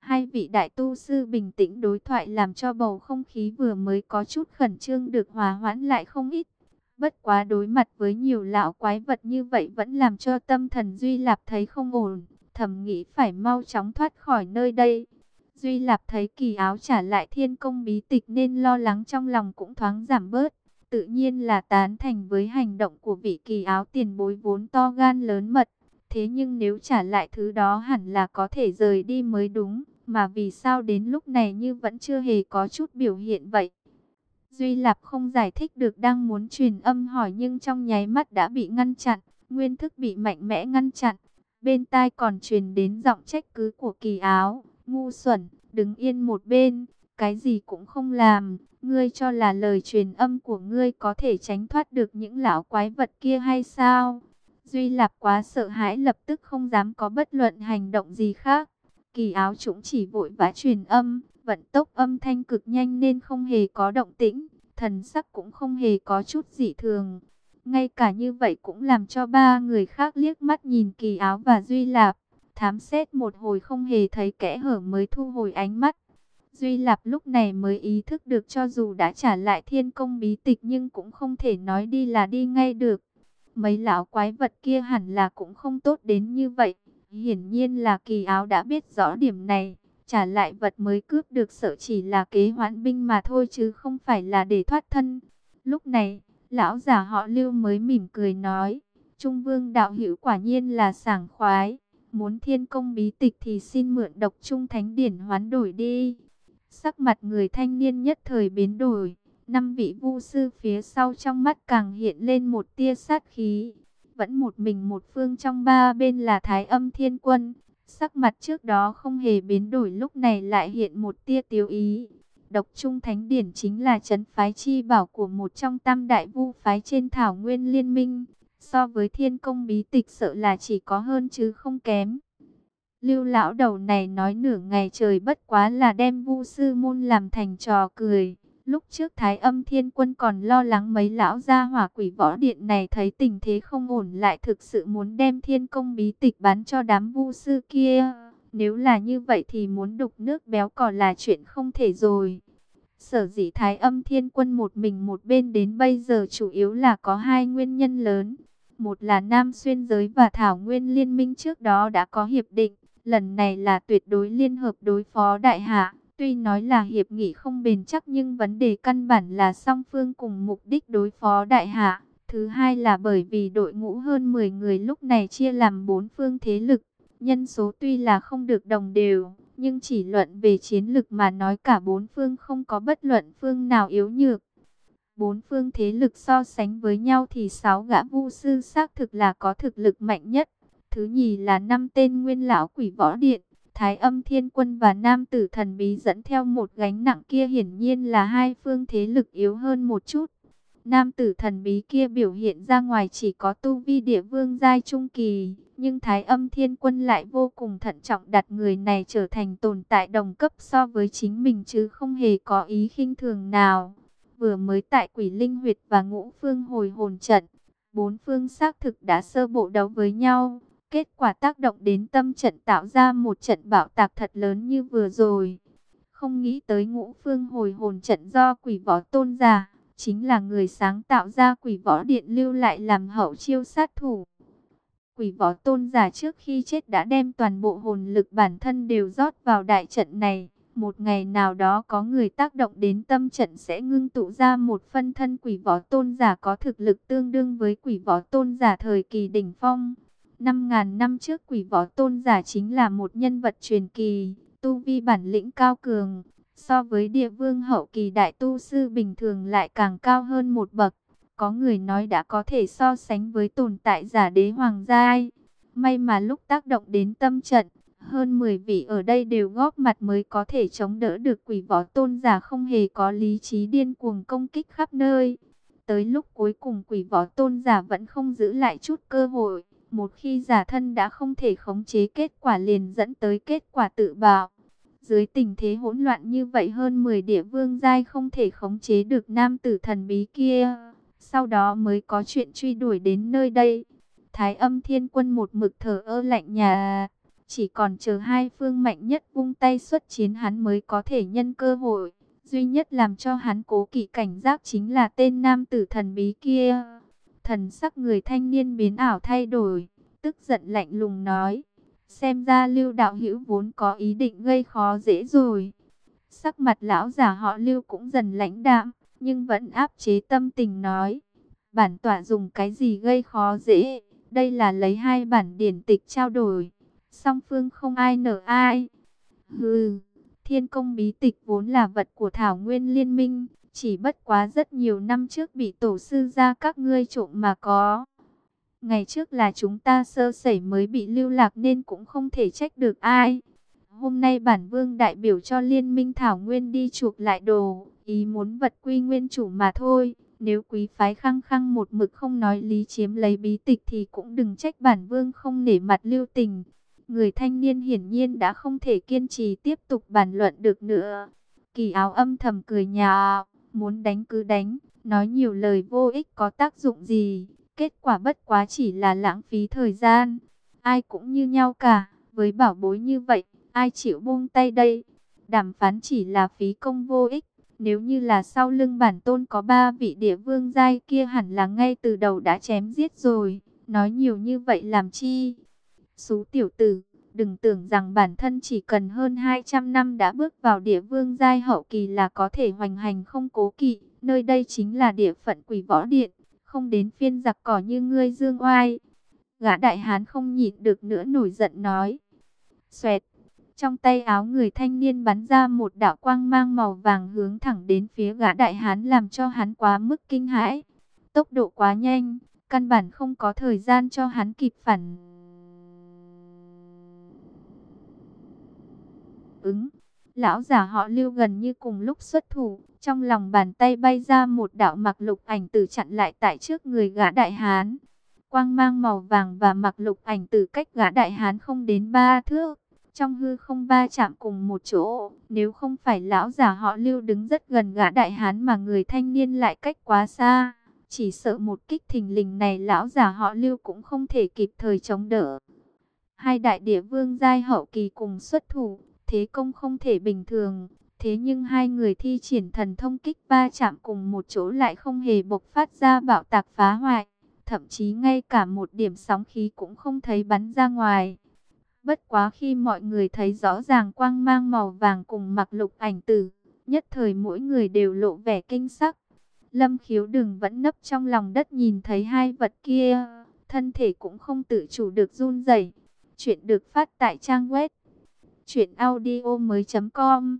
Hai vị đại tu sư bình tĩnh đối thoại làm cho bầu không khí vừa mới có chút khẩn trương được hòa hoãn lại không ít. Bất quá đối mặt với nhiều lão quái vật như vậy vẫn làm cho tâm thần Duy Lạp thấy không ổn, thầm nghĩ phải mau chóng thoát khỏi nơi đây. Duy Lạp thấy kỳ áo trả lại thiên công bí tịch nên lo lắng trong lòng cũng thoáng giảm bớt. Tự nhiên là tán thành với hành động của vị kỳ áo tiền bối vốn to gan lớn mật. Thế nhưng nếu trả lại thứ đó hẳn là có thể rời đi mới đúng. Mà vì sao đến lúc này như vẫn chưa hề có chút biểu hiện vậy? Duy Lạp không giải thích được đang muốn truyền âm hỏi nhưng trong nháy mắt đã bị ngăn chặn. Nguyên thức bị mạnh mẽ ngăn chặn. Bên tai còn truyền đến giọng trách cứ của kỳ áo. Ngu xuẩn, đứng yên một bên, cái gì cũng không làm. Ngươi cho là lời truyền âm của ngươi có thể tránh thoát được những lão quái vật kia hay sao? Duy Lạp quá sợ hãi lập tức không dám có bất luận hành động gì khác. Kỳ áo chúng chỉ vội vã truyền âm, vận tốc âm thanh cực nhanh nên không hề có động tĩnh, thần sắc cũng không hề có chút dị thường. Ngay cả như vậy cũng làm cho ba người khác liếc mắt nhìn kỳ áo và Duy Lạp, thám xét một hồi không hề thấy kẽ hở mới thu hồi ánh mắt. Duy Lạp lúc này mới ý thức được cho dù đã trả lại thiên công bí tịch nhưng cũng không thể nói đi là đi ngay được. Mấy lão quái vật kia hẳn là cũng không tốt đến như vậy. Hiển nhiên là kỳ áo đã biết rõ điểm này. Trả lại vật mới cướp được sợ chỉ là kế hoãn binh mà thôi chứ không phải là để thoát thân. Lúc này, lão giả họ lưu mới mỉm cười nói. Trung vương đạo hữu quả nhiên là sảng khoái. Muốn thiên công bí tịch thì xin mượn độc trung thánh điển hoán đổi đi. Sắc mặt người thanh niên nhất thời biến đổi, năm vị vu sư phía sau trong mắt càng hiện lên một tia sát khí. Vẫn một mình một phương trong ba bên là Thái âm thiên quân. Sắc mặt trước đó không hề biến đổi lúc này lại hiện một tia tiêu ý. Độc Trung Thánh Điển chính là chấn phái chi bảo của một trong tam đại vu phái trên thảo nguyên liên minh. So với thiên công bí tịch sợ là chỉ có hơn chứ không kém. Lưu lão đầu này nói nửa ngày trời bất quá là đem vu sư môn làm thành trò cười. Lúc trước Thái âm thiên quân còn lo lắng mấy lão gia hỏa quỷ võ điện này thấy tình thế không ổn lại thực sự muốn đem thiên công bí tịch bán cho đám vu sư kia. Nếu là như vậy thì muốn đục nước béo cò là chuyện không thể rồi. Sở dĩ Thái âm thiên quân một mình một bên đến bây giờ chủ yếu là có hai nguyên nhân lớn. Một là Nam Xuyên Giới và Thảo Nguyên Liên minh trước đó đã có hiệp định. Lần này là tuyệt đối liên hợp đối phó đại hạ. Tuy nói là hiệp nghị không bền chắc nhưng vấn đề căn bản là song phương cùng mục đích đối phó đại hạ. Thứ hai là bởi vì đội ngũ hơn 10 người lúc này chia làm bốn phương thế lực. Nhân số tuy là không được đồng đều, nhưng chỉ luận về chiến lực mà nói cả bốn phương không có bất luận phương nào yếu nhược. Bốn phương thế lực so sánh với nhau thì sáu gã vu sư xác thực là có thực lực mạnh nhất. Thứ nhì là năm tên nguyên lão quỷ võ điện. Thái âm thiên quân và nam tử thần bí dẫn theo một gánh nặng kia hiển nhiên là hai phương thế lực yếu hơn một chút. Nam tử thần bí kia biểu hiện ra ngoài chỉ có tu vi địa vương giai trung kỳ, nhưng Thái âm thiên quân lại vô cùng thận trọng đặt người này trở thành tồn tại đồng cấp so với chính mình chứ không hề có ý khinh thường nào. Vừa mới tại quỷ linh huyệt và ngũ phương hồi hồn trận, bốn phương xác thực đã sơ bộ đấu với nhau. Kết quả tác động đến tâm trận tạo ra một trận bạo tạc thật lớn như vừa rồi. Không nghĩ tới ngũ phương hồi hồn trận do quỷ võ tôn giả, chính là người sáng tạo ra quỷ võ điện lưu lại làm hậu chiêu sát thủ. Quỷ võ tôn giả trước khi chết đã đem toàn bộ hồn lực bản thân đều rót vào đại trận này. Một ngày nào đó có người tác động đến tâm trận sẽ ngưng tụ ra một phân thân quỷ võ tôn giả có thực lực tương đương với quỷ võ tôn giả thời kỳ đỉnh phong. Năm ngàn năm trước quỷ võ tôn giả chính là một nhân vật truyền kỳ, tu vi bản lĩnh cao cường, so với địa vương hậu kỳ đại tu sư bình thường lại càng cao hơn một bậc. Có người nói đã có thể so sánh với tồn tại giả đế hoàng giai. May mà lúc tác động đến tâm trận, hơn 10 vị ở đây đều góp mặt mới có thể chống đỡ được quỷ võ tôn giả không hề có lý trí điên cuồng công kích khắp nơi. Tới lúc cuối cùng quỷ võ tôn giả vẫn không giữ lại chút cơ hội. Một khi giả thân đã không thể khống chế kết quả liền dẫn tới kết quả tự bạo. Dưới tình thế hỗn loạn như vậy hơn 10 địa vương giai không thể khống chế được nam tử thần bí kia. Sau đó mới có chuyện truy đuổi đến nơi đây. Thái âm thiên quân một mực thở ơ lạnh nhà. Chỉ còn chờ hai phương mạnh nhất vung tay xuất chiến hắn mới có thể nhân cơ hội. Duy nhất làm cho hắn cố kỵ cảnh giác chính là tên nam tử thần bí kia. Thần sắc người thanh niên biến ảo thay đổi, tức giận lạnh lùng nói. Xem ra lưu đạo hữu vốn có ý định gây khó dễ rồi. Sắc mặt lão giả họ lưu cũng dần lãnh đạm, nhưng vẫn áp chế tâm tình nói. Bản tọa dùng cái gì gây khó dễ, đây là lấy hai bản điển tịch trao đổi. Song phương không ai nở ai. Hừ, thiên công bí tịch vốn là vật của Thảo Nguyên Liên minh, chỉ bất quá rất nhiều năm trước bị tổ sư ra các ngươi trộm mà có. Ngày trước là chúng ta sơ sẩy mới bị lưu lạc nên cũng không thể trách được ai. Hôm nay bản vương đại biểu cho liên minh Thảo Nguyên đi chuộc lại đồ, ý muốn vật quy nguyên chủ mà thôi. Nếu quý phái khăng khăng một mực không nói lý chiếm lấy bí tịch thì cũng đừng trách bản vương không nể mặt lưu tình. Người thanh niên hiển nhiên đã không thể kiên trì tiếp tục bàn luận được nữa. Kỳ áo âm thầm cười nhạo muốn đánh cứ đánh, nói nhiều lời vô ích có tác dụng gì, kết quả bất quá chỉ là lãng phí thời gian. Ai cũng như nhau cả, với bảo bối như vậy, ai chịu buông tay đây? Đàm phán chỉ là phí công vô ích, nếu như là sau lưng bản tôn có ba vị địa vương giai kia hẳn là ngay từ đầu đã chém giết rồi, nói nhiều như vậy làm chi? xú tiểu tử, Đừng tưởng rằng bản thân chỉ cần hơn 200 năm đã bước vào địa vương giai hậu kỳ là có thể hoành hành không cố kỵ. Nơi đây chính là địa phận quỷ võ điện, không đến phiên giặc cỏ như ngươi dương oai. Gã đại hán không nhịn được nữa nổi giận nói. Xoẹt, trong tay áo người thanh niên bắn ra một đạo quang mang màu vàng hướng thẳng đến phía gã đại hán làm cho hắn quá mức kinh hãi. Tốc độ quá nhanh, căn bản không có thời gian cho hắn kịp phản ứng. Lão giả họ lưu gần như cùng lúc xuất thủ, trong lòng bàn tay bay ra một đạo mặc lục ảnh tử chặn lại tại trước người gã đại hán. Quang mang màu vàng và mặc lục ảnh tử cách gã đại hán không đến ba thước. Trong hư không ba chạm cùng một chỗ, nếu không phải lão giả họ lưu đứng rất gần gã đại hán mà người thanh niên lại cách quá xa. Chỉ sợ một kích thình lình này lão giả họ lưu cũng không thể kịp thời chống đỡ. Hai đại địa vương giai hậu kỳ cùng xuất thủ, thế công không thể bình thường. Thế nhưng hai người thi triển thần thông kích ba chạm cùng một chỗ lại không hề bộc phát ra bạo tạc phá hoại. Thậm chí ngay cả một điểm sóng khí cũng không thấy bắn ra ngoài. Bất quá khi mọi người thấy rõ ràng quang mang màu vàng cùng mặc lục ảnh tử, nhất thời mỗi người đều lộ vẻ kinh sắc. Lâm khiếu đừng vẫn nấp trong lòng đất nhìn thấy hai vật kia, thân thể cũng không tự chủ được run rẩy. Chuyện được phát tại trang web Chuyện audio mới com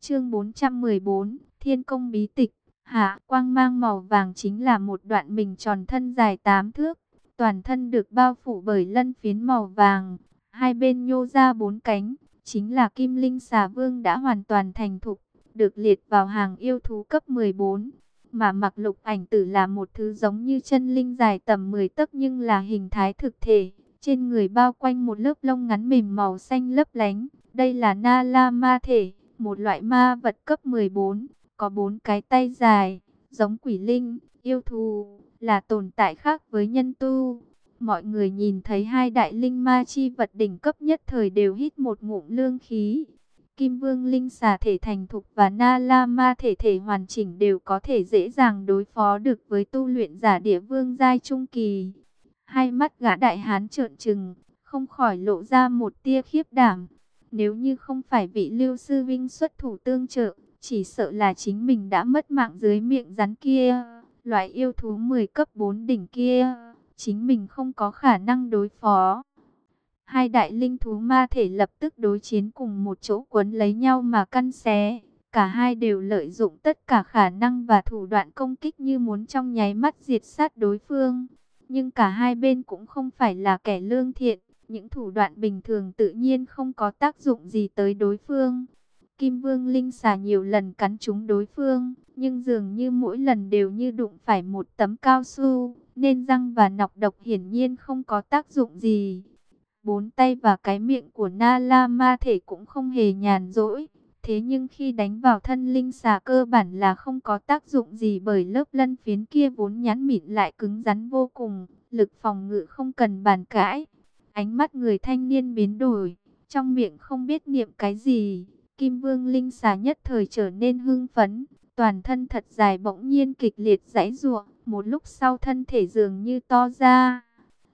Chương 414 Thiên công bí tịch Hạ quang mang màu vàng chính là một đoạn mình tròn thân dài 8 thước Toàn thân được bao phủ bởi lân phiến màu vàng Hai bên nhô ra bốn cánh chính là Kim Linh xà vương đã hoàn toàn thành thục, được liệt vào hàng yêu thú cấp 14. Mà mặc lục ảnh tử là một thứ giống như chân linh dài tầm 10 tấc nhưng là hình thái thực thể. Trên người bao quanh một lớp lông ngắn mềm màu xanh lấp lánh. Đây là Na La Ma Thể, một loại ma vật cấp 14, có bốn cái tay dài, giống quỷ linh, yêu thù, là tồn tại khác với nhân tu. Mọi người nhìn thấy hai đại linh ma chi vật đỉnh cấp nhất thời đều hít một ngụm lương khí. Kim Vương Linh xà thể thành thục và Na La Ma thể thể hoàn chỉnh đều có thể dễ dàng đối phó được với tu luyện giả địa vương giai trung kỳ. Hai mắt gã đại hán trợn trừng, không khỏi lộ ra một tia khiếp đảm. Nếu như không phải vị lưu sư vinh xuất thủ tương trợ, chỉ sợ là chính mình đã mất mạng dưới miệng rắn kia. Loại yêu thú 10 cấp 4 đỉnh kia, chính mình không có khả năng đối phó. Hai đại linh thú ma thể lập tức đối chiến cùng một chỗ quấn lấy nhau mà căn xé. Cả hai đều lợi dụng tất cả khả năng và thủ đoạn công kích như muốn trong nháy mắt diệt sát đối phương. Nhưng cả hai bên cũng không phải là kẻ lương thiện. Những thủ đoạn bình thường tự nhiên không có tác dụng gì tới đối phương. Kim Vương Linh xà nhiều lần cắn trúng đối phương, nhưng dường như mỗi lần đều như đụng phải một tấm cao su, nên răng và nọc độc hiển nhiên không có tác dụng gì. Bốn tay và cái miệng của Na La Ma thể cũng không hề nhàn rỗi. Thế nhưng khi đánh vào thân linh xà cơ bản là không có tác dụng gì bởi lớp lân phiến kia vốn nhắn mịn lại cứng rắn vô cùng, lực phòng ngự không cần bàn cãi. Ánh mắt người thanh niên biến đổi, trong miệng không biết niệm cái gì. Kim Vương Linh xà nhất thời trở nên hưng phấn, toàn thân thật dài bỗng nhiên kịch liệt giãy giụa, một lúc sau thân thể dường như to ra.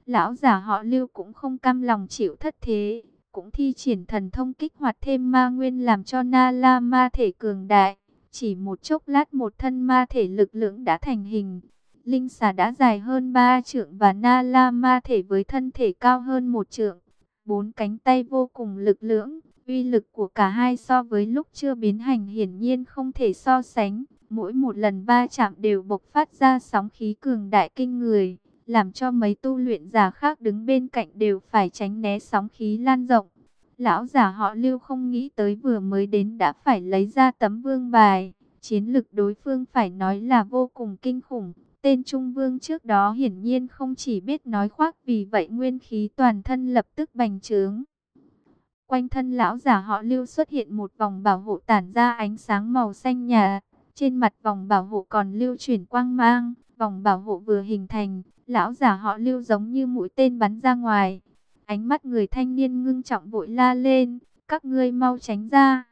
Lão giả họ Lưu cũng không cam lòng chịu thất thế, cũng thi triển thần thông kích hoạt thêm ma nguyên làm cho Na La ma thể cường đại. Chỉ một chốc lát một thân ma thể lực lượng đã thành hình. Linh xà đã dài hơn 3 trượng và Na La ma thể với thân thể cao hơn một trượng. Bốn cánh tay vô cùng lực lưỡng, uy lực của cả hai so với lúc chưa biến hành hiển nhiên không thể so sánh. Mỗi một lần va chạm đều bộc phát ra sóng khí cường đại kinh người làm cho mấy tu luyện giả khác đứng bên cạnh đều phải tránh né sóng khí lan rộng. Lão giả họ lưu không nghĩ tới vừa mới đến đã phải lấy ra tấm vương bài, chiến lực đối phương phải nói là vô cùng kinh khủng. Tên Trung Vương trước đó hiển nhiên không chỉ biết nói khoác vì vậy nguyên khí toàn thân lập tức bành trướng. Quanh thân lão giả họ lưu xuất hiện một vòng bảo hộ tản ra ánh sáng màu xanh nhà. Trên mặt vòng bảo hộ còn lưu chuyển quang mang, vòng bảo hộ vừa hình thành, Lão giả họ lưu giống như mũi tên bắn ra ngoài. Ánh mắt người thanh niên ngưng trọng vội la lên. Các ngươi mau tránh ra.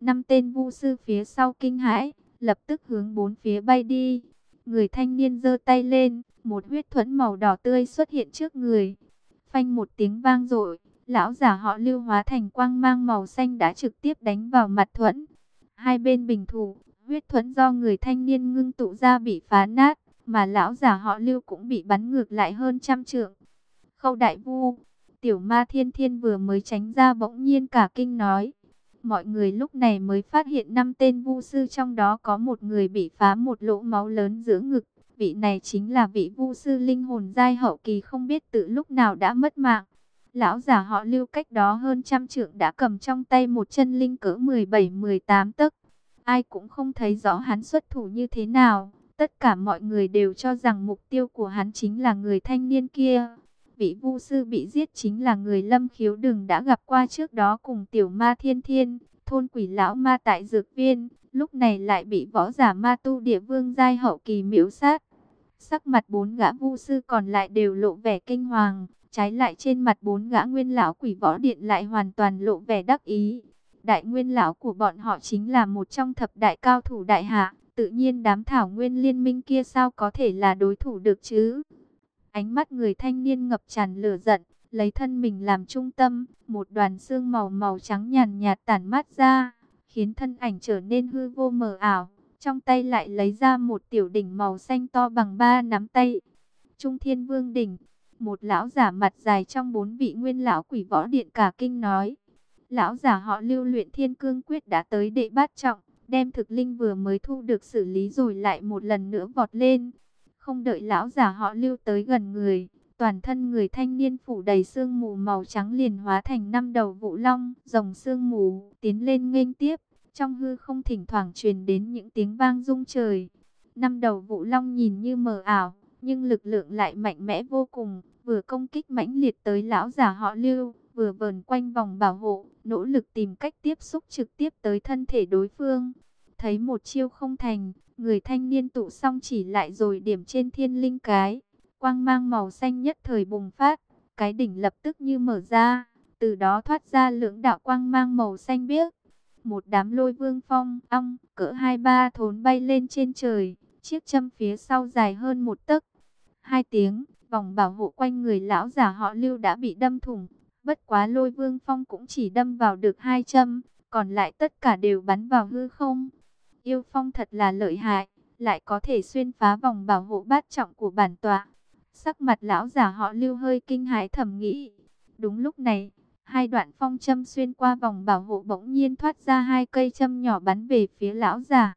Năm tên vu sư phía sau kinh hãi. Lập tức hướng bốn phía bay đi. Người thanh niên giơ tay lên. Một huyết thuẫn màu đỏ tươi xuất hiện trước người. Phanh một tiếng vang dội Lão giả họ lưu hóa thành quang mang màu xanh đã trực tiếp đánh vào mặt thuẫn. Hai bên bình thủ, huyết thuẫn do người thanh niên ngưng tụ ra bị phá nát mà lão giả họ lưu cũng bị bắn ngược lại hơn trăm trượng. Khâu đại vu, tiểu ma thiên thiên vừa mới tránh ra bỗng nhiên cả kinh nói. Mọi người lúc này mới phát hiện năm tên vu sư trong đó có một người bị phá một lỗ máu lớn giữa ngực. Vị này chính là vị vu sư linh hồn giai hậu kỳ không biết từ lúc nào đã mất mạng. Lão già họ lưu cách đó hơn trăm trượng đã cầm trong tay một chân linh cỡ 17-18 tấc. Ai cũng không thấy rõ hắn xuất thủ như thế nào. Tất cả mọi người đều cho rằng mục tiêu của hắn chính là người thanh niên kia. Vị vu sư bị giết chính là người lâm khiếu đừng đã gặp qua trước đó cùng tiểu ma thiên thiên, thôn quỷ lão ma tại dược viên, lúc này lại bị võ giả ma tu địa vương giai hậu kỳ miễu sát. Sắc mặt bốn gã vu sư còn lại đều lộ vẻ kinh hoàng, trái lại trên mặt bốn gã nguyên lão quỷ võ điện lại hoàn toàn lộ vẻ đắc ý. Đại nguyên lão của bọn họ chính là một trong thập đại cao thủ đại hạ, Tự nhiên đám thảo nguyên liên minh kia sao có thể là đối thủ được chứ? Ánh mắt người thanh niên ngập tràn lửa giận, lấy thân mình làm trung tâm, một đoàn xương màu màu trắng nhàn nhạt tản mát ra, khiến thân ảnh trở nên hư vô mờ ảo. Trong tay lại lấy ra một tiểu đỉnh màu xanh to bằng ba nắm tay. Trung Thiên Vương đỉnh, một lão giả mặt dài trong bốn vị nguyên lão quỷ võ điện cả kinh nói. Lão giả họ lưu luyện thiên cương quyết đã tới đệ bát trọng đem thực linh vừa mới thu được xử lý rồi lại một lần nữa vọt lên. Không đợi lão giả họ lưu tới gần người, toàn thân người thanh niên phủ đầy sương mù màu trắng liền hóa thành năm đầu vũ long, rồng sương mù, tiến lên nghênh tiếp. Trong hư không thỉnh thoảng truyền đến những tiếng vang rung trời. Năm đầu vũ long nhìn như mờ ảo, nhưng lực lượng lại mạnh mẽ vô cùng, vừa công kích mãnh liệt tới lão giả họ lưu, vừa vờn quanh vòng bảo hộ, nỗ lực tìm cách tiếp xúc trực tiếp tới thân thể đối phương. Thấy một chiêu không thành, người thanh niên tụ xong chỉ lại rồi điểm trên thiên linh cái. Quang mang màu xanh nhất thời bùng phát, cái đỉnh lập tức như mở ra, từ đó thoát ra lưỡng đạo quang mang màu xanh biếc. Một đám lôi vương phong, ong, cỡ hai ba thốn bay lên trên trời, chiếc châm phía sau dài hơn một tấc. Hai tiếng, vòng bảo hộ quanh người lão giả họ lưu đã bị đâm thủng, bất quá lôi vương phong cũng chỉ đâm vào được hai châm, còn lại tất cả đều bắn vào hư không. Yêu phong thật là lợi hại, lại có thể xuyên phá vòng bảo hộ bát trọng của bản tọa. Sắc mặt lão giả họ lưu hơi kinh hãi thầm nghĩ. Đúng lúc này, hai đoạn phong châm xuyên qua vòng bảo hộ bỗng nhiên thoát ra hai cây châm nhỏ bắn về phía lão giả.